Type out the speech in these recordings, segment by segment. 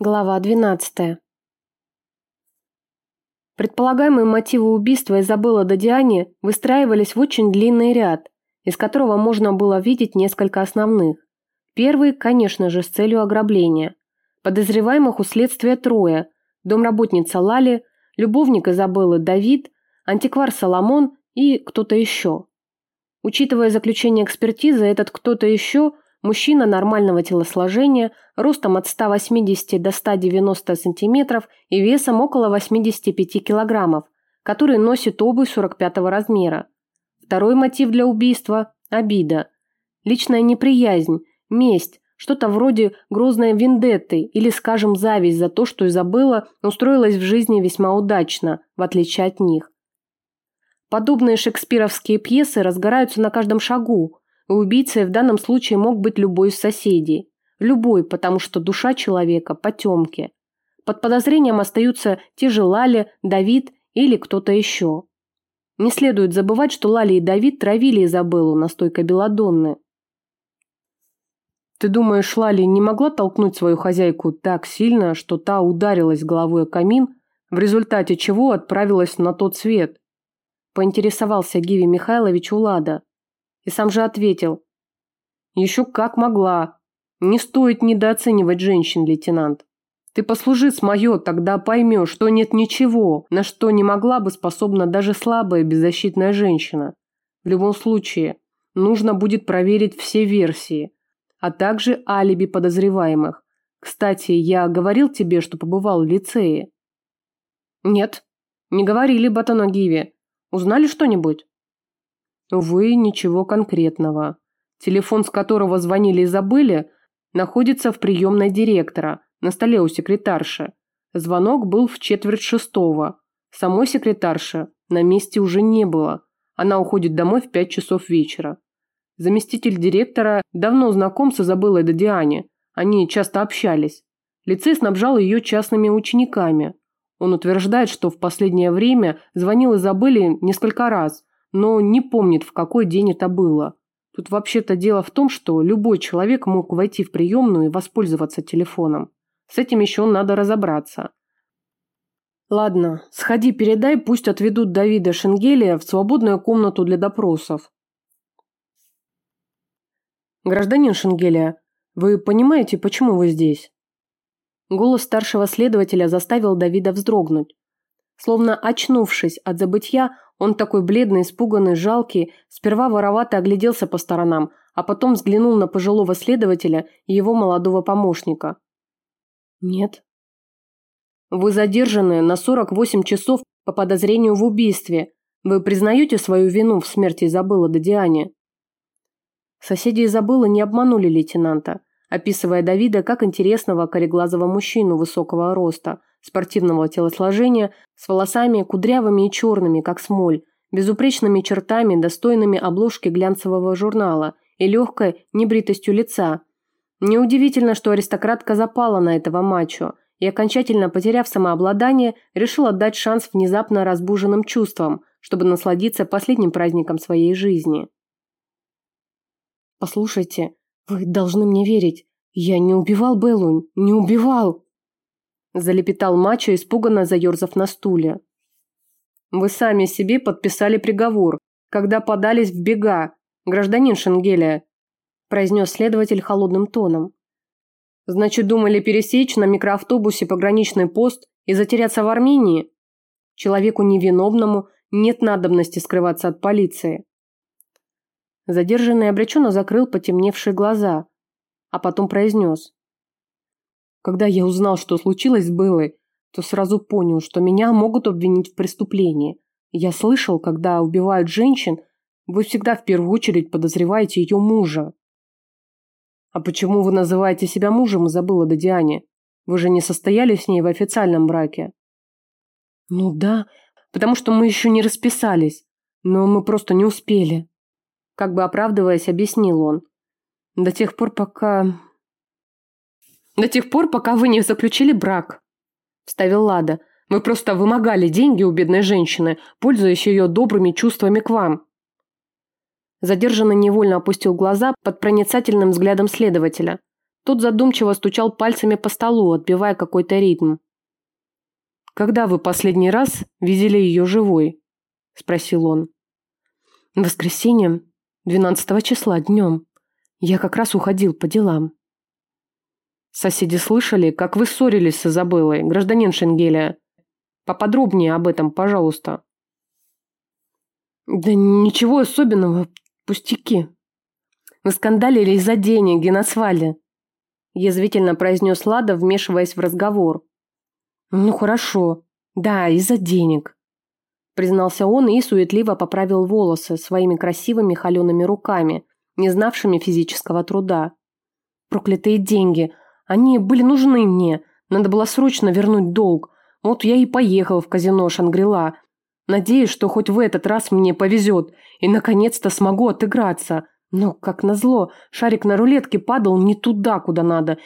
Глава 12. Предполагаемые мотивы убийства Изабелла Додиани выстраивались в очень длинный ряд, из которого можно было видеть несколько основных. Первый, конечно же, с целью ограбления. Подозреваемых у следствия трое – домработница Лали, любовник Изабеллы Давид, антиквар Соломон и кто-то еще. Учитывая заключение экспертизы, этот кто-то еще – Мужчина нормального телосложения, ростом от 180 до 190 сантиметров и весом около 85 килограммов, который носит обувь 45 размера. Второй мотив для убийства – обида. Личная неприязнь, месть, что-то вроде грозной вендетты или, скажем, зависть за то, что Изабелла устроилась в жизни весьма удачно, в отличие от них. Подобные шекспировские пьесы разгораются на каждом шагу, Убийцей в данном случае мог быть любой из соседей. Любой, потому что душа человека – потемки. Под подозрением остаются те же Лали, Давид или кто-то еще. Не следует забывать, что Лали и Давид травили Изабеллу настойкой белладонны. Ты думаешь, Лали не могла толкнуть свою хозяйку так сильно, что та ударилась головой о камин, в результате чего отправилась на тот свет? Поинтересовался Гиви Михайлович у Лада. И сам же ответил. Еще как могла. Не стоит недооценивать женщин, лейтенант. Ты послужи с мое, тогда поймешь, что нет ничего, на что не могла бы способна даже слабая беззащитная женщина. В любом случае, нужно будет проверить все версии, а также алиби подозреваемых. Кстати, я говорил тебе, что побывал в лицее? Нет, не говорили, Батанагиви. Узнали что-нибудь? Увы, ничего конкретного. Телефон, с которого звонили и забыли, находится в приемной директора, на столе у секретарши. Звонок был в четверть шестого. Самой секретарши на месте уже не было. Она уходит домой в пять часов вечера. Заместитель директора давно знаком с Изабеллой Додиане. Они часто общались. Лицей снабжал ее частными учениками. Он утверждает, что в последнее время звонил Изабелле несколько раз – но не помнит, в какой день это было. Тут вообще-то дело в том, что любой человек мог войти в приемную и воспользоваться телефоном. С этим еще надо разобраться. Ладно, сходи передай, пусть отведут Давида Шенгелия в свободную комнату для допросов. Гражданин Шенгелия, вы понимаете, почему вы здесь? Голос старшего следователя заставил Давида вздрогнуть. Словно очнувшись от забытья, он такой бледный, испуганный, жалкий, сперва воровато огляделся по сторонам, а потом взглянул на пожилого следователя и его молодого помощника. «Нет». «Вы задержаны на 48 часов по подозрению в убийстве. Вы признаете свою вину в смерти Изабеллы Додиане?» Соседи Изабеллы не обманули лейтенанта, описывая Давида как интересного кореглазого мужчину высокого роста – спортивного телосложения, с волосами кудрявыми и черными, как смоль, безупречными чертами, достойными обложки глянцевого журнала и легкой небритостью лица. Неудивительно, что аристократка запала на этого мачо и, окончательно потеряв самообладание, решила дать шанс внезапно разбуженным чувствам, чтобы насладиться последним праздником своей жизни. «Послушайте, вы должны мне верить. Я не убивал Беллу, не убивал!» Залепетал мачо, испуганно заерзав на стуле. Вы сами себе подписали приговор, когда подались в бега, гражданин Шенгелия, произнес следователь холодным тоном. Значит, думали пересечь на микроавтобусе пограничный пост и затеряться в Армении? Человеку невиновному нет надобности скрываться от полиции. Задержанный обреченно закрыл потемневшие глаза, а потом произнес. Когда я узнал, что случилось с Беллой, то сразу понял, что меня могут обвинить в преступлении. Я слышал, когда убивают женщин, вы всегда в первую очередь подозреваете ее мужа. А почему вы называете себя мужем, забыла до Диане? Вы же не состояли с ней в официальном браке. Ну да, потому что мы еще не расписались, но мы просто не успели. Как бы оправдываясь, объяснил он. До тех пор, пока до тех пор, пока вы не заключили брак», – вставил Лада. «Мы просто вымогали деньги у бедной женщины, пользуясь ее добрыми чувствами к вам». Задержанный невольно опустил глаза под проницательным взглядом следователя. Тот задумчиво стучал пальцами по столу, отбивая какой-то ритм. «Когда вы последний раз видели ее живой?» – спросил он. «В воскресенье, 12 числа, днем. Я как раз уходил по делам». «Соседи слышали, как вы ссорились с Изабеллой, гражданин Шенгеля? Поподробнее об этом, пожалуйста». «Да ничего особенного, пустяки. Вы скандалили из-за денег, на свале», – язвительно произнес Лада, вмешиваясь в разговор. «Ну хорошо. Да, из-за денег», – признался он и суетливо поправил волосы своими красивыми холеными руками, не знавшими физического труда. «Проклятые деньги! Они были нужны мне. Надо было срочно вернуть долг. Вот я и поехал в казино Шангрила. Надеюсь, что хоть в этот раз мне повезет и наконец-то смогу отыграться. Но, как назло, шарик на рулетке падал не туда, куда надо.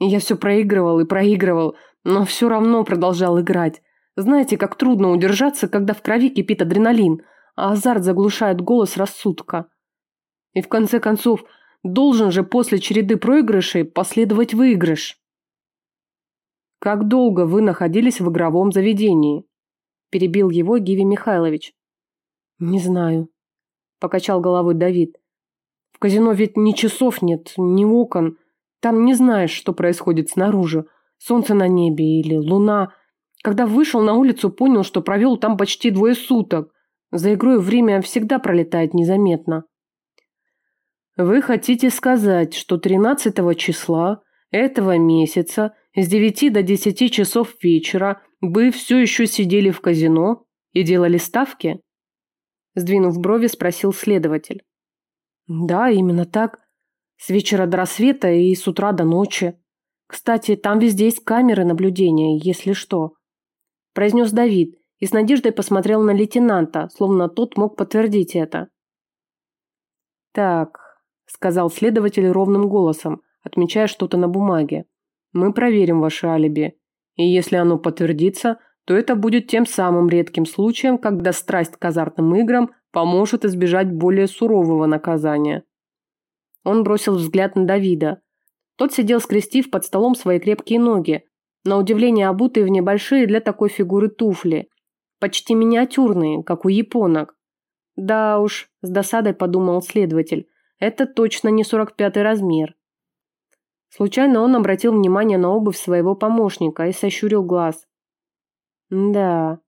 И я все проигрывал и проигрывал, но все равно продолжал играть. Знаете, как трудно удержаться, когда в крови кипит адреналин, а азарт заглушает голос рассудка. И в конце концов, должен же после череды проигрышей последовать выигрыш. «Как долго вы находились в игровом заведении?» – перебил его Гиви Михайлович. «Не знаю», – покачал головой Давид. В казино ведь ни часов нет, ни окон. Там не знаешь, что происходит снаружи. Солнце на небе или луна. Когда вышел на улицу, понял, что провел там почти двое суток. За игрой время всегда пролетает незаметно. Вы хотите сказать, что 13 числа этого месяца с 9 до 10 часов вечера вы все еще сидели в казино и делали ставки? Сдвинув брови, спросил следователь. Да, именно так. С вечера до рассвета и с утра до ночи. Кстати, там везде есть камеры наблюдения, если что. Произнес Давид и с надеждой посмотрел на лейтенанта, словно тот мог подтвердить это. «Так», – сказал следователь ровным голосом, отмечая что-то на бумаге. «Мы проверим ваше алиби. И если оно подтвердится, то это будет тем самым редким случаем, когда страсть к азартным играм поможет избежать более сурового наказания. Он бросил взгляд на Давида. Тот сидел скрестив под столом свои крепкие ноги, на удивление обутые в небольшие для такой фигуры туфли, почти миниатюрные, как у японок. Да уж, с досадой подумал следователь, это точно не 45-й размер. Случайно он обратил внимание на обувь своего помощника и сощурил глаз. Да,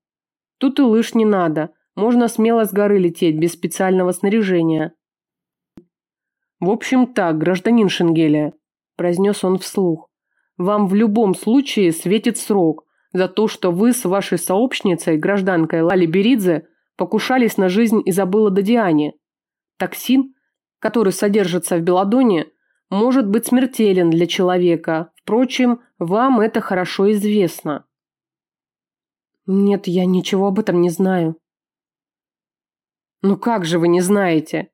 тут и лыж не надо, можно смело с горы лететь без специального снаряжения. В общем так, гражданин Шенгеля, произнес он вслух. Вам в любом случае светит срок за то, что вы с вашей сообщницей, гражданкой Лали Беридзе, покушались на жизнь Изабеллы Дадиане. Токсин, который содержится в белладоне, может быть смертелен для человека. Впрочем, вам это хорошо известно. Нет, я ничего об этом не знаю. «Ну как же вы не знаете?»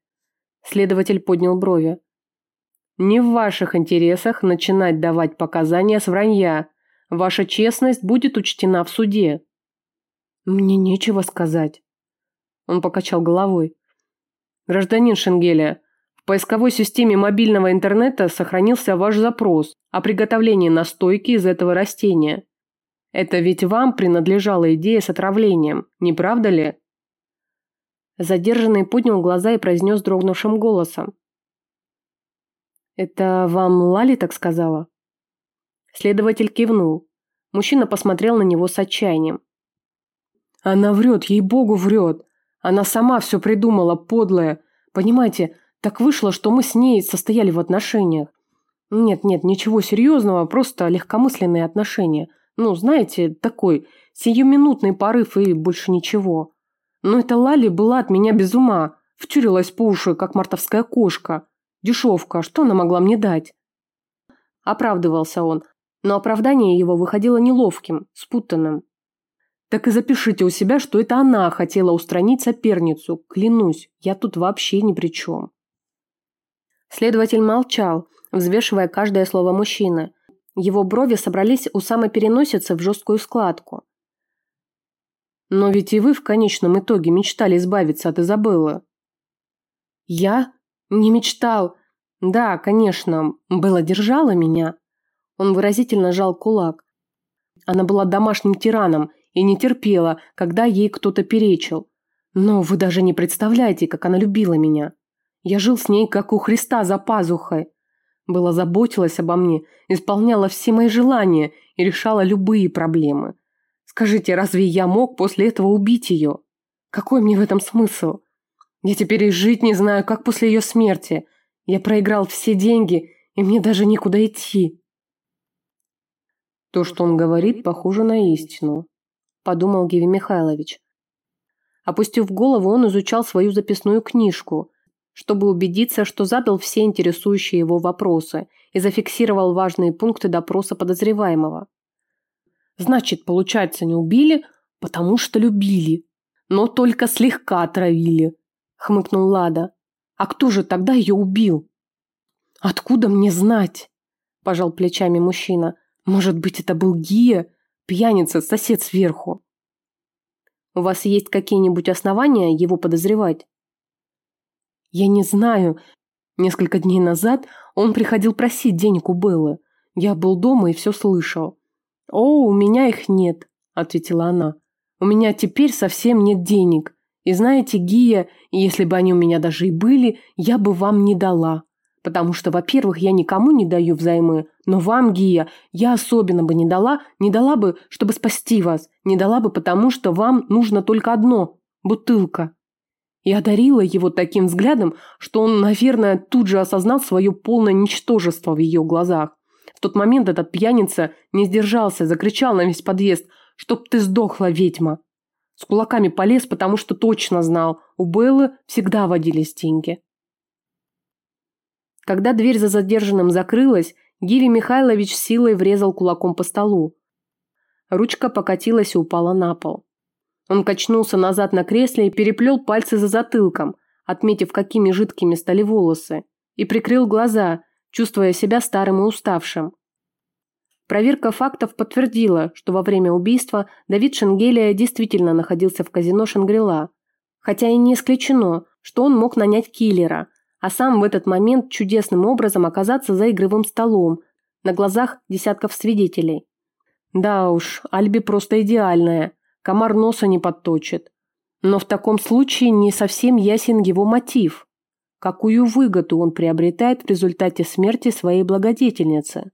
Следователь поднял брови. «Не в ваших интересах начинать давать показания с вранья. Ваша честность будет учтена в суде». «Мне нечего сказать». Он покачал головой. «Гражданин Шенгеля, поисковой системе мобильного интернета сохранился ваш запрос о приготовлении настойки из этого растения. Это ведь вам принадлежала идея с отравлением, не правда ли?» Задержанный поднял глаза и произнес дрогнувшим голосом. «Это вам Лали так сказала?» Следователь кивнул. Мужчина посмотрел на него с отчаянием. «Она врет, ей-богу врет. Она сама все придумала, подлая. Понимаете, так вышло, что мы с ней состояли в отношениях. Нет-нет, ничего серьезного, просто легкомысленные отношения. Ну, знаете, такой сиюминутный порыв и больше ничего. Но эта Лали была от меня без ума, втюрилась по уши, как мартовская кошка. Дешевка, что она могла мне дать? Оправдывался он, но оправдание его выходило неловким, спутанным. Так и запишите у себя, что это она хотела устранить соперницу. Клянусь, я тут вообще ни при чем. Следователь молчал, взвешивая каждое слово мужчины. Его брови собрались у самой переносицы в жесткую складку. Но ведь и вы в конечном итоге мечтали избавиться от Изабеллы. Я? Не мечтал. Да, конечно, Белла держала меня. Он выразительно жал кулак. Она была домашним тираном и не терпела, когда ей кто-то перечил. Но вы даже не представляете, как она любила меня. Я жил с ней, как у Христа за пазухой. Была заботилась обо мне, исполняла все мои желания и решала любые проблемы. Скажите, разве я мог после этого убить ее? Какой мне в этом смысл? Я теперь и жить не знаю, как после ее смерти. Я проиграл все деньги, и мне даже некуда идти. То, что он говорит, похоже на истину, подумал Гиви Михайлович. Опустив голову, он изучал свою записную книжку, чтобы убедиться, что задал все интересующие его вопросы и зафиксировал важные пункты допроса подозреваемого. Значит, получается, не убили, потому что любили, но только слегка отравили, хмыкнул Лада. А кто же тогда ее убил? Откуда мне знать? пожал плечами мужчина. Может быть, это был Гия, пьяница, сосед сверху. У вас есть какие-нибудь основания его подозревать? Я не знаю. Несколько дней назад он приходил просить денег у Беллы. Я был дома и все слышал. «О, у меня их нет», – ответила она. «У меня теперь совсем нет денег. И знаете, Гия, если бы они у меня даже и были, я бы вам не дала. Потому что, во-первых, я никому не даю взаймы, но вам, Гия, я особенно бы не дала, не дала бы, чтобы спасти вас, не дала бы, потому что вам нужно только одно – бутылка. И одарила его таким взглядом, что он, наверное, тут же осознал свое полное ничтожество в ее глазах. В тот момент этот пьяница не сдержался, закричал на весь подъезд «Чтоб ты сдохла, ведьма!» С кулаками полез, потому что точно знал, у Беллы всегда водились деньги. Когда дверь за задержанным закрылась, Гиви Михайлович силой врезал кулаком по столу. Ручка покатилась и упала на пол. Он качнулся назад на кресле и переплел пальцы за затылком, отметив, какими жидкими стали волосы, и прикрыл глаза, чувствуя себя старым и уставшим. Проверка фактов подтвердила, что во время убийства Давид Шенгелия действительно находился в казино Шангрила, хотя и не исключено, что он мог нанять киллера, а сам в этот момент чудесным образом оказаться за игровым столом на глазах десятков свидетелей. Да уж, Альби просто идеальная, комар носа не подточит. Но в таком случае не совсем ясен его мотив. Какую выгоду он приобретает в результате смерти своей благодетельницы?